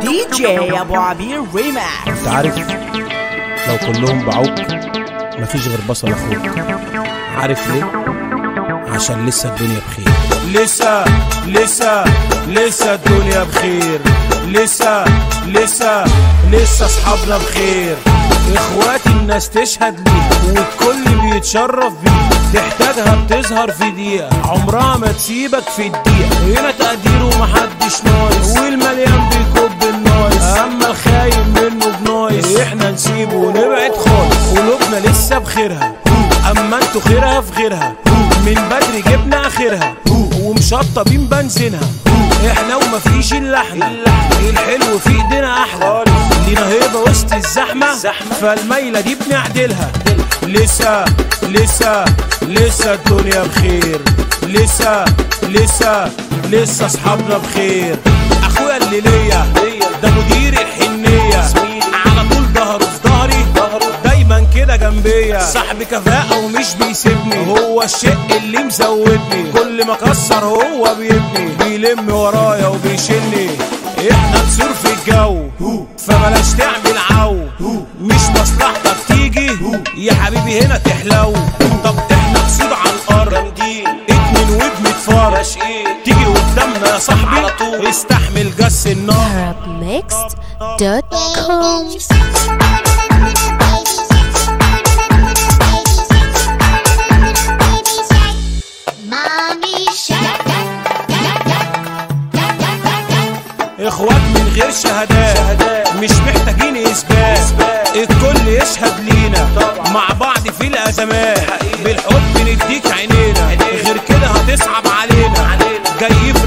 دي جي ابو عبير ريماكس انت عارف لو كلهم باعوك مفيش غير بصل أخوك. عارف ليه؟ عشان لسه الدنيا بخير. لسه لسه لسه الدنيا بخير. لسه لسه لسه أصحابنا بخير. إخواتي الناس تشهد ليها والكل بيتشرف بيها تحتاجها بتظهر في دقيقة. عمرها ما تسيبك في الضيقة. هنا تقدير ومحدش ناقص والمليان بيكب الناقص أما الخاين منه بناقص إحنا نسيبه ونبعد خالص. قلوبنا لسه بخيرها. أما أنتوا خيرها في غيرها. من بدري جبنا آخرها. ومشطبين بنزينها. إحنا ومفيش إلا إحنا. الحلو في إيدينا أحلى. لينا هيبه وسط الزحمة. فالميلة دي بنعدلها. لسه لسه لسه الدنيا بخير. لسه لسه لسه أصحابنا بخير. أخويا اللي ليا ده مدير الحنية. على طول ظهره في ظهري دايما كده جنبيا صاحبي كفاءة ومش بيسيبني. هو الشق اللي مزودني. كل ما كسر هو بيبني. بيلم ورايا وبيشيلني. إحنا نسور في الجو. صاحبي على طول استحمل جس النار. اخوات من غير شهادات مش محتاجين إثبات. الكل يشهد لينا مع بعض في الأزمات.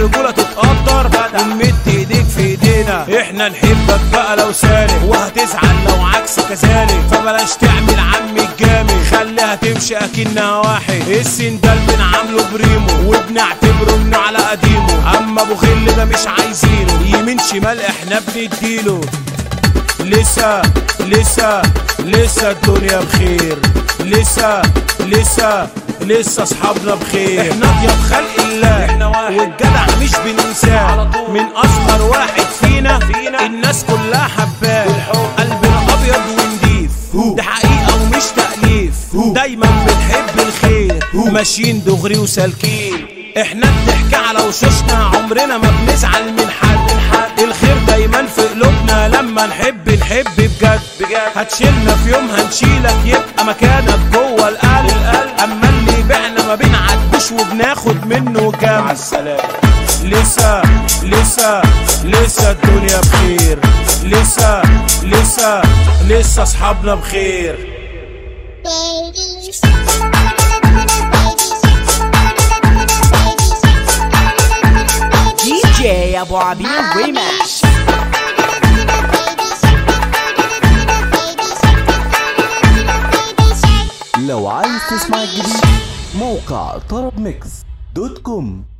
رجوله تتقدر ونمد ايديك في ايدينا. إحنا نحبك بقى لو سالك. وهتزعل لو عكس كذلك. فبلاش تعمل عمي الجامد. خليها تمشي اكنها واحد. السندال بنعامله بريمو. وبنعتبره انه على قديمه. اما ابو خل ده مش عايزينه. يمين شمال إحنا بنديله. لسه لسه لسه الدنيا بخير. لسه لسه لسه أصحابنا بخير. إحنا اطيب خلق الله. والجدع مش بننساه. من أصغر واحد فينا. الناس كلها حباه. قلبنا أبيض ونضيف. ده حقيقة ومش تأليف. دايما بنحب الخير. ماشيين دغري وسالكين. إحنا بنحكي على وشوشنا. عمرنا ما بنزعل من حد. الخير دايما في قلوبنا. لما نحب نحب بجد. هتشيلنا في يوم هنشيلك. يبقى مكانك. كام لسه لسه لسه الدنيا بخير. لسه لسه لسه أصحابنا بخير. دي جي ابو عبير ريماكس لو عايز تسمع الجديد موقع طرب ميكس دوت كوم.